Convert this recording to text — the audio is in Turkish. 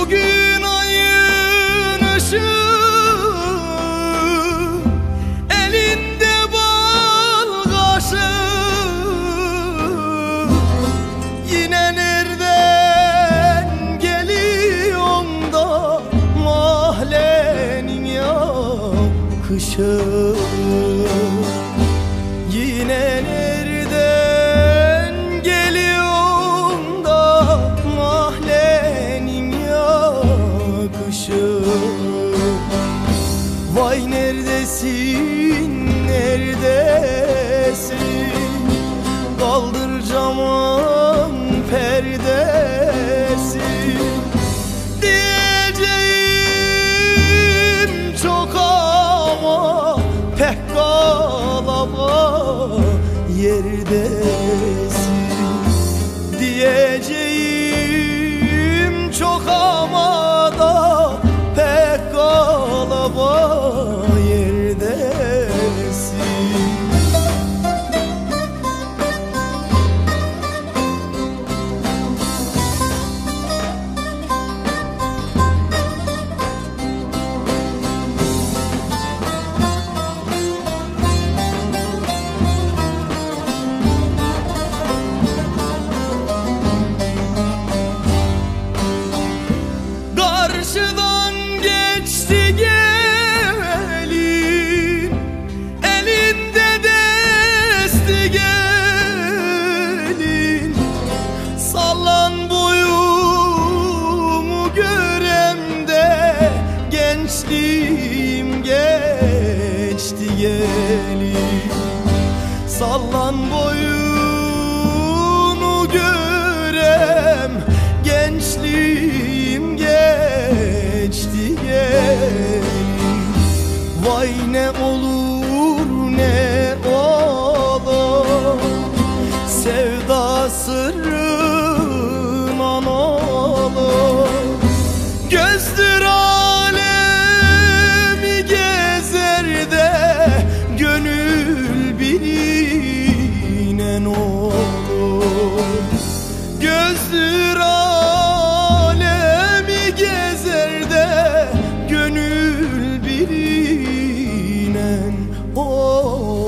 Bugün ayın ışığı Elinde bal kaşığı Yine nereden geliyorsun da Mahallenin yakışı? Yine nereden neredesin, neredesin? Kaldır camın perdesi Diyeceğim çok ama pek kalama yerdesin. Diyeceğim Gençliğim geçti gelin Sallan boyunu görem Gençliğim geçti gelin Vay ne olur ne olur Sevda sırrına olur. Gözdür bülbülinen oh.